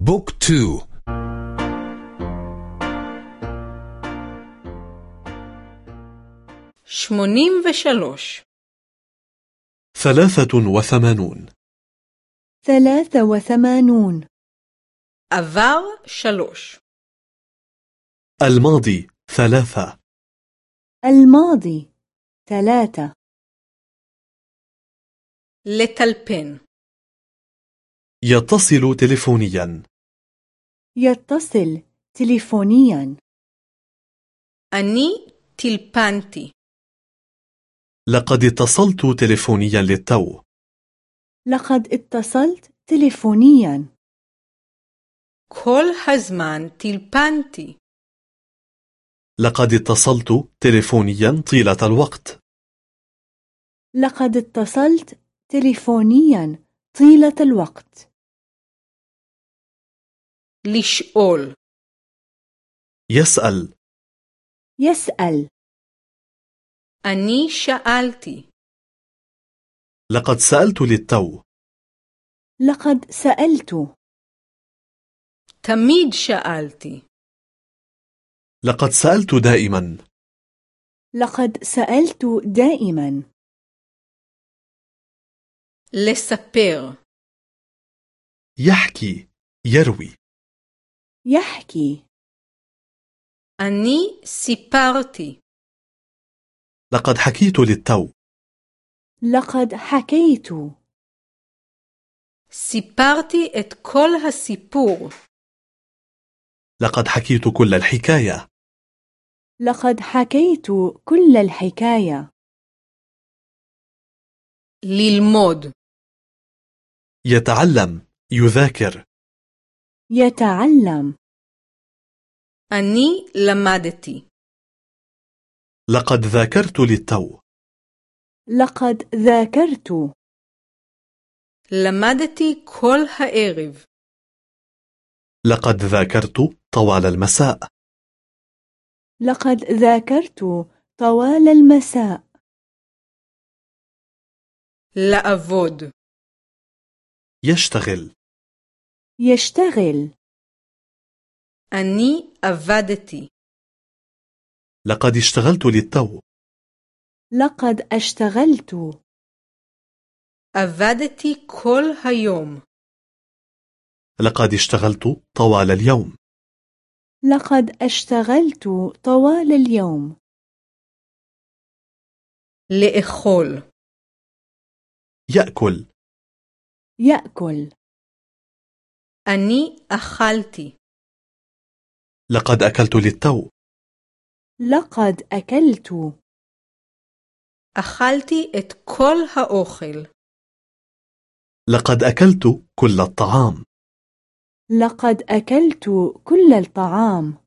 Book two. שמונים ושלוש ثلاثة وثمانون. ثلاثة وثمانون. עבר שלוש الماضي ثلاثة. الماضي ثلاثة. لتلبين يتصل تلفونياً يتصل تليفونيا. أني تلبانتي. لقد اتصلت تليفونيا للتو. لقد اتصلت تليفونيا. كل هزمان تلبانتي. لقد اتصلت تليفونيا طيلة الوقت. لقد اتصلت تليفونيا طيلة الوقت. לשאול يسأل يسأل אני שאלתי لقد سألت للتو لقد سألت תמיד שאלתי لقد سألت دائما لقد سألت دائما לספר يحكي يروي يحكي אני סיפרתי لقد حكيت للتو لقد حكيت סיפרתי את כל הסיפור لقد حكيت كل الحكاية لقد حكيت كل الحكاية ללמוד يتعلم يذاكر يتعلم אני למדתי لقد ذاكرت للتو لقد ذاكرت למדתי כל הערב لقد ذاكرت طوال المساء لقد ذاكرت طوال المساء לעבוד يشتغل يشتغل. أني أفادتي. لقد اشتغلت للتو. لقد اشتغلت. أفادتي كل هيوم. لقد اشتغلت طوال اليوم. لقد اشتغلت طوال اليوم. لأخول يأكل. يأكل. אני אכלתי لقد أكلت للتو لقد أكلت אכלתי את כל האוכל لقد أكلت كل الطعام لقد أكلت كل الطعام